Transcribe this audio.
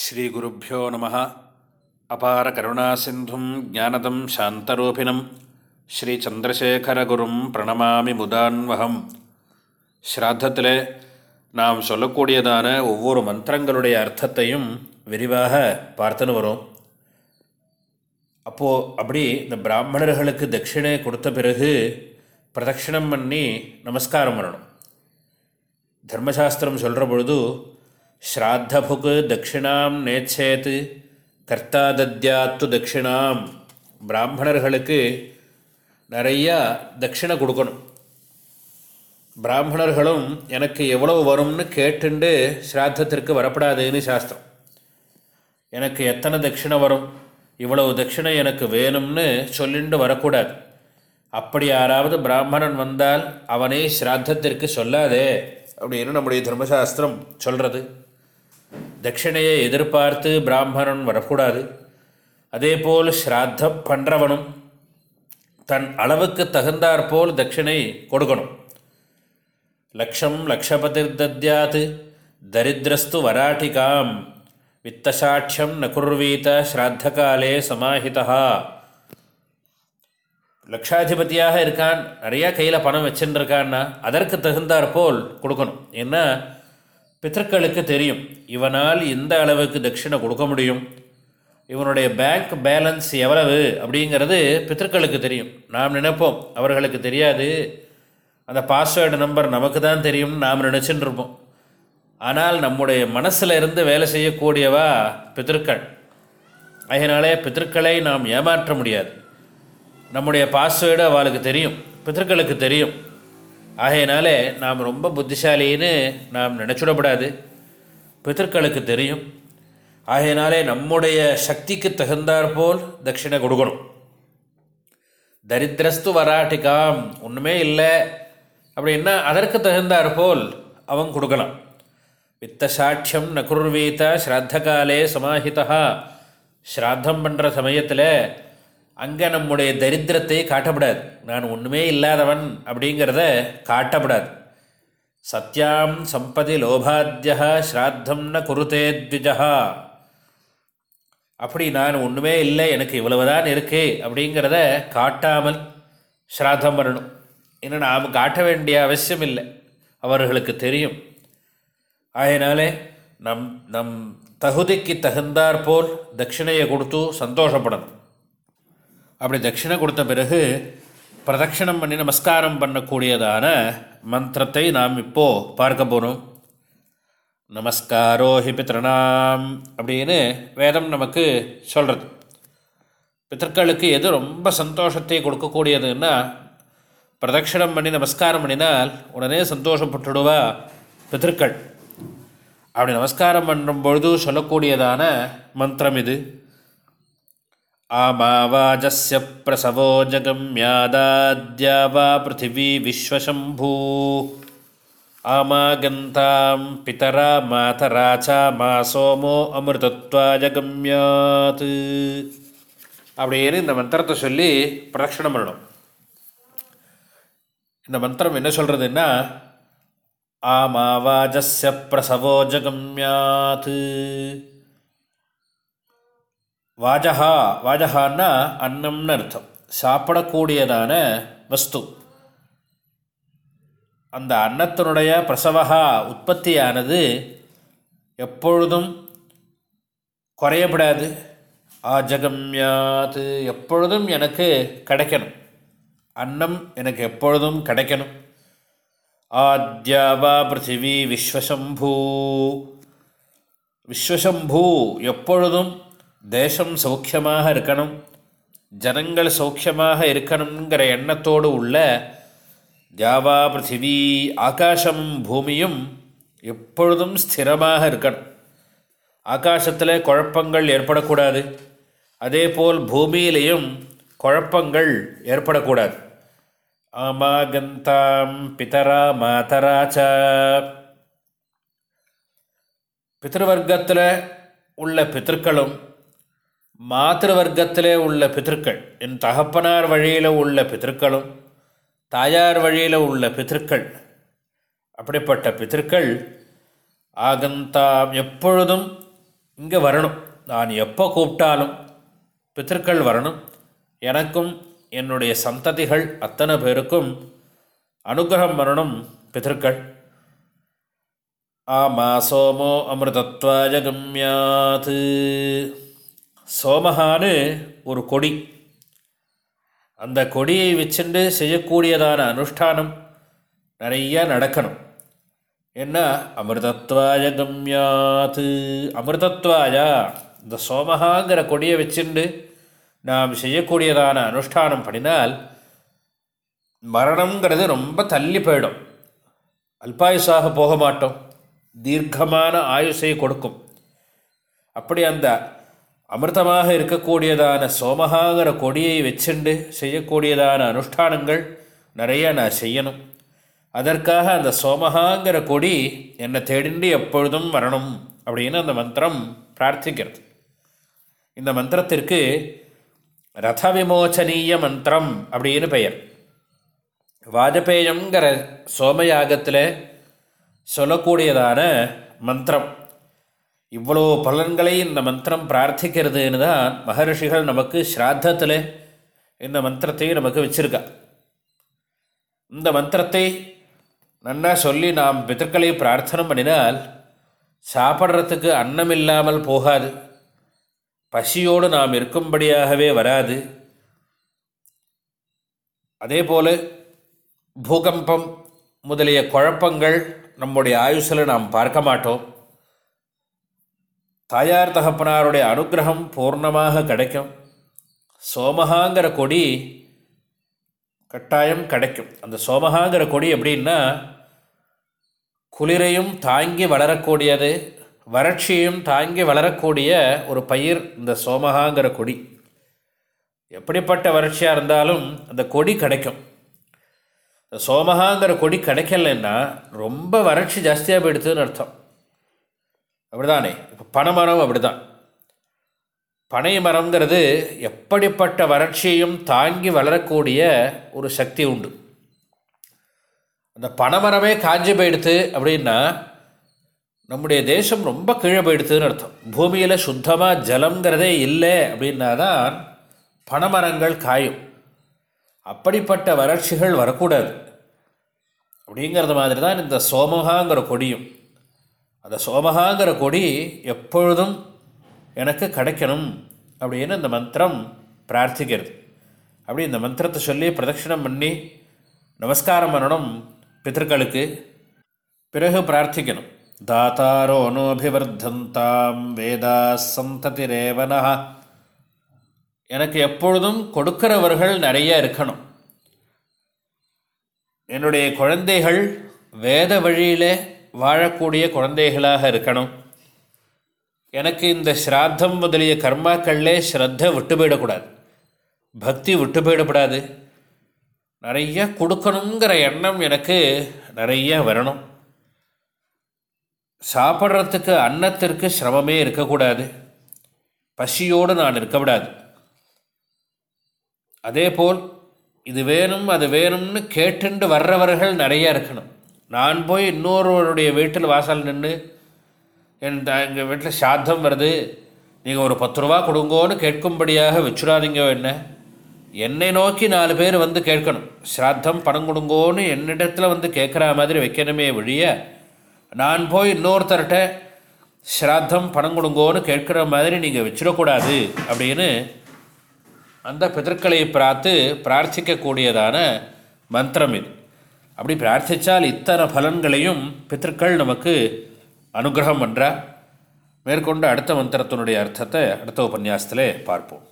ஸ்ரீகுருப்போ நம. அபார கருணாசிந்தும் ஜானதம் சாந்தரூபிணம். ஸ்ரீச்சந்திரசேகரகுரும் பிரணமாமி முதான்வகம். ஸ்ராத்தத்தில் நாம் சொல்லக்கூடியதான ஒவ்வொரு மந்திரங்களுடைய அர்த்தத்தையும் விரிவாக பார்த்துன்னு வரும். அப்போது அப்படி இந்த பிராமணர்களுக்கு தட்சிணை கொடுத்த பிறகு பிரதட்சிணம் பண்ணி நமஸ்காரம் பண்ணணும். தர்மசாஸ்திரம் சொல்கிற பொழுது ஸ்ராத்தபுக்கு தட்சிணாம் நேச்சேத்து கர்த்தா தத்யாத்து தட்சிணாம் பிராமணர்களுக்கு நிறையா தட்சிணை கொடுக்கணும். பிராமணர்களும் எனக்கு எவ்வளவு வரும்னு கேட்டுண்டு ஸ்ராத்தத்திற்கு வரப்படாதுன்னு சாஸ்திரம். எனக்கு எத்தனை தட்சிணை வரும் இவ்வளவு தட்சிணை எனக்கு வேணும்னு சொல்லிண்டு வரக்கூடாது. அப்படி யாராவது பிராமணன் வந்தால் அவனே ஸ்ராத்தத்திற்கு சொல்லாதே அப்படின்னு நம்முடைய தர்மசாஸ்திரம் சொல்கிறது தட்சிணையை எதிர்பார்த்து பிராமணன் வரக்கூடாது. அதேபோல் ஸ்ராத்தம் பண்ணுறவனும் தன் அளவுக்கு தகுந்தாற்போல் தட்சிணை கொடுக்கணும். லக்ஷம் லக்ஷபதிர் தத்யாத்து தரித்திரஸ்து வராட்டிகாம். வித்தசாட்சியம் ந ஸ்ராத்தகாலே சமாஹிதா லக்ஷாதிபதியாக இருக்கான் நிறையா கையில் பணம் வச்சுட்டு இருக்கான்னா அதற்கு தகுந்தாற்போல் கொடுக்கணும். ஏன்னா பித்தர்களுக்கு தெரியும் இவனால் இந்த அளவுக்கு தட்சிணை கொடுக்க முடியும். இவனுடைய பேங்க் பேலன்ஸ் எவ்வளவு அப்படிங்கிறது பித்தர்களுக்கு தெரியும். நாம் நினைப்போம் அவர்களுக்கு தெரியாது. அந்த பாஸ்வேர்டு நம்பர் நமக்கு தான் தெரியும்னு நாம் நினச்சின்னு இருப்போம் ஆனால் நம்முடைய மனசில் இருந்து வேலை செய்யக்கூடியவா பித்திருக்கள்? அதனாலே பித்திருக்களை நாம் ஏமாற்ற முடியாது. நம்முடைய பாஸ்வேர்டு அவளுக்கு தெரியும் பித்திருக்களுக்கு தெரியும். ஆகையினால நாம் ரொம்ப புத்திசாலின்னு நாம் நினச்சுடப்படாது. பித்தர்களுக்கு தெரியும். ஆகையினாலே நம்முடைய சக்திக்கு தகுந்தாற்போல் தட்சிணை கொடுக்கணும். தரித்திரஸ்து வராட்டிகாம் ஒன்றுமே இல்லை. அப்படின்னா அதற்கு தகுந்தாற்போல் அவன் கொடுக்கலாம். வித்த சாட்சியம் ந ஸ்ராத்த காலே சமாஹிதா ஸ்ராத்தம் பண்ணுற சமயத்தில் அங்கே நம்முடைய தரித்திரத்தை காட்டப்படாது. நான் ஒன்றுமே இல்லாதவன் அப்படிங்கிறத காட்டப்படாது. சத்யாம் சம்பதி லோபாத்தியா ஸ்ராத்தம் ந குருதே த்விஜா அப்படி நான் ஒன்றுமே இல்லை எனக்கு இவ்வளவுதான் இருக்குது அப்படிங்கிறத காட்டாமல் ஸ்ராத்தம் பண்ணணும். ஏன்னா நாம் காட்ட வேண்டிய அவசியம் இல்லை. அவர்களுக்கு தெரியும். ஆகையினாலே நம் நம் தகுதிக்கு தகுந்தாற்போல் தட்சிணையை கொடுத்து சந்தோஷப்படணும். அப்படி தட்சிணை கொடுத்த பிறகு பிரதட்சிணம் பண்ணி நமஸ்காரம் பண்ணக்கூடியதான மந்திரத்தை நாம் இப்போது பார்க்க போகிறோம் நமஸ்காரோ ஹி பித்ரணாம் அப்படின்னு வேதம் நமக்கு சொல்கிறது பித்தர்களுக்கு எது ரொம்ப சந்தோஷத்தை கொடுக்கக்கூடியதுன்னா பிரதட்சிணம் பண்ணி நமஸ்காரம் பண்ணினால் உடனே சந்தோஷப்பட்டுடுவா பித்திருக்கள். அப்படி நமஸ்காரம் பண்ணும் பொழுது சொல்லக்கூடியதான மந்திரம் இது. ஆமாவாஜஸ்ய பிரசவோ ஜகம்யாதாத்யா வா பிருத்திவி விஸ்வசம்பூ ஆமாகந்தாம் பிதரா மாதராச்சா மா சோமோ அமிர்தத்வா ஜகம்யாத் அப்படின்னு இந்த மந்திரத்தை சொல்லி பிரதட்சணம் பண்ணணும். இந்த மந்திரம் என்ன சொல்கிறதுன்னா ஆமாவாஜஸ்ய பிரசவோ ஜகம்யாத். வாஜகா வாஜகான்னா அன்னம்னு அர்த்தம். சாப்பிடக்கூடியதான வஸ்து. அந்த அன்னத்தினுடைய பிரசவகா உற்பத்தியானது எப்பொழுதும் குறையப்படாது. ஆஜகம்யாது எப்பொழுதும் எனக்கு கிடைக்கணும். அன்னம் எனக்கு எப்பொழுதும் கிடைக்கணும். ஆத்யாவா பிருத்திவி விஸ்வசம்பூ. விஸ்வசம்பூ எப்பொழுதும் தேசம் சௌக்கியமாக இருக்கணும் ஜனங்கள் சௌக்கியமாக இருக்கணுங்கிற எண்ணத்தோடு உள்ள ஜாவா பிருத்திவி ஆகாசம் பூமியும் எப்பொழுதும் ஸ்திரமாக இருக்கணும். ஆகாசத்தில் குழப்பங்கள் ஏற்படக்கூடாது. அதே போல் பூமியிலையும் குழப்பங்கள் ஏற்படக்கூடாது. ஆமாகந்தாம் பிதரா மாதராச்ச பித்திருவர்க்கத்தில் உள்ள பித்திருக்களும் மாத்திருவர்க்கத்திலே உள்ள பித்திருக்கள் என் தகப்பனார் வழியில் உள்ள பித்திருக்களும் தாயார் வழியில் உள்ள பித்திருக்கள் அப்படிப்பட்ட பித்திருக்கள் ஆகந்தாம் எப்பொழுதும் இங்கே வரணும். நான் எப்போ கூப்பிட்டாலும் பித்திருக்கள் வரணும். எனக்கும் என்னுடைய சந்ததிகள் அத்தனை பேருக்கும் அனுகிரகம் வரணும் பித்திருக்கள். ஆமா சோமோ அமிர்தத்வாய கம்யாத் சோமஹான்னு ஒரு கொடி. அந்த கொடியை வச்சுட்டு செய்யக்கூடியதான அனுஷ்டானம் நிறையா நடக்கணும். என்ன? அமிர்தத்வாய கம்யாத்து அமிர்தத்வாயா? இந்த சோமஹாங்கிற கொடியை வச்சுண்டு நாம் செய்யக்கூடியதான அனுஷ்டானம் பண்ணினால் மரணங்கிறது ரொம்ப தள்ளி போயிடும். அல்பாயுசாக போக மாட்டோம். தீர்க்கமான ஆயுசை கொடுக்கும். அப்படி அந்த அமிர்தமாக இருக்கக்கூடியதான சோமகாங்கிற கொடியை வச்சுண்டு செய்யக்கூடியதான அனுஷ்டானங்கள் நிறைய நான் செய்யணும். அதற்காக அந்த சோமகாங்கிற கொடி என்னை தேடிண்டு எப்பொழுதும் வரணும் அப்படின்னு அந்த மந்திரம் பிரார்த்திக்கிறது. இந்த மந்திரத்திற்கு ரத விமோச்சனீய மந்திரம் அப்படின்னு பெயர். வாஜபேயங்கிற சோமயாகத்தில் சொல்லக்கூடியதான மந்திரம். இவ்வளோ பலன்களை இந்த மந்திரம் பிரார்த்திக்கிறதுன்னு தான் மகர்ஷிகள் நமக்கு ஸ்ராத்தத்தில் இந்த மந்திரத்தை நமக்கு வச்சுருக்கா. இந்த மந்திரத்தை நன்னா சொல்லி நாம் பித்தர்களை பிரார்த்தனை பண்ணினால் சாப்பிட்றதுக்கு அன்னம் இல்லாமல் போகாது. பசியோடு நாம் இருக்கும்படியாகவே வராது. அதே போல் பூகம்பம் முதலிய குழப்பங்கள் நம்முடைய ஆயுசில் நாம் பார்க்க மாட்டோம். தாயார் தகப்பனாருடைய அனுகிரகம் பூர்ணமாக கிடைக்கும். சோமஹாங்கிற கொடி கட்டாயம் கிடைக்கும். அந்த சோமஹாங்கிற கொடி எப்படின்னா குளிரையும் தாங்கி வளரக்கூடியது வறட்சியும் தாங்கி வளரக்கூடிய ஒரு பயிர் இந்த சோமஹாங்கிற கொடி. எப்படிப்பட்ட வறட்சியாக இருந்தாலும் அந்த கொடி கிடைக்கும். இந்த சோமஹாங்கிற கொடி கிடைக்கலன்னா ரொம்ப வறட்சி ஜாஸ்தியாக போயிடுதுன்னு அர்த்தம். அப்படிதானே? பனைமரம் அப்படிதான். பனை மரம்ங்கிறது எப்படிப்பட்ட வறட்சியையும் தாங்கி வளரக்கூடிய ஒரு சக்தி உண்டு. அந்த பனைமரமே காஞ்சி போயிடுத்து அப்படின்னா நம்முடைய தேசம் ரொம்ப கீழே போயிடுத்துன்னு அர்த்தம். பூமியில் சுத்தமாக ஜலங்கிறதே இல்லை அப்படின்னா தான் பனைமரங்கள் காயும். அப்படிப்பட்ட வறட்சிகள் வரக்கூடாது. அப்படிங்கிறது மாதிரி தான் இந்த சோமகாங்கிற கொடியும். அந்த சோமகாங்கிற கொடி எப்பொழுதும் எனக்கு கிடைக்கணும் அப்படின்னு இந்த மந்திரம் பிரார்த்திக்கிறது. அப்படி இந்த மந்திரத்தை சொல்லி பிரதட்சிணம் பண்ணி நமஸ்காரம் பண்ணணும் பித்தர்களுக்கு பிறகு பிரார்த்திக்கணும். தாத்தாரோ நோபிவர்தந்தாம் வேதா சந்ததிரேவனா எனக்கு எப்பொழுதும் கொடுக்கிறவர்கள் நிறைய இருக்கணும். என்னுடைய குழந்தைகள் வேத வழியிலே வாழக்கூடிய குழந்தைகளாக இருக்கணும். எனக்கு இந்த ஸ்ராத்தம் முதலிய கர்மாக்களில் ஸ்ரத்த விட்டு போயிடக்கூடாது. பக்தி விட்டு போயிடக்கூடாது நிறைய கொடுக்கணுங்கிற எண்ணம் எனக்கு நிறைய வரணும். சாப்பிட்றதுக்கு அன்னத்திற்கு சிரமமே இருக்கக்கூடாது. பசியோடு நான் இருக்கக்கூடாது. அதே போல் இது வேணும் அது வேணும்னு கேட்டுண்டு வர்றவர்கள் நிறைய இருக்கணும். நான் போய் இன்னொருவருடைய வீட்டில் வாசல் நின்று என் எங்கள் வீட்டில் சாத்தம் வருது நீங்கள் ஒரு பத்து ரூபா கொடுங்கோன்னு கேட்கும்படியாக வச்சுடாதீங்க என்ன? என்னை நோக்கி நாலு பேர் வந்து கேட்கணும். ஸ்ராத்தம் பணம் கொடுங்கோன்னு என்னிடத்தில் வந்து கேட்குற மாதிரி வைக்கணுமே வழிய நான் போய் இன்னொருத்தர்கிட்ட ஸ்ராத்தம் பணம் கொடுங்கோன்னு கேட்குற மாதிரி நீங்கள் வச்சிடக்கூடாது அப்படின்னு அந்த பிதற்களை பார்த்து பிரார்த்திக்கக்கூடியதான மந்திரம் இது. அப்படி பிரார்த்தித்தால் இத்தனை பலன்களையும் பித்திருக்கள் நமக்கு அனுகிரகம் பண்ணுறா மேற்கொண்டு அடுத்த மந்திரத்தினுடைய அர்த்தத்தை அடுத்த உபன்யாசத்திலே பார்ப்போம்.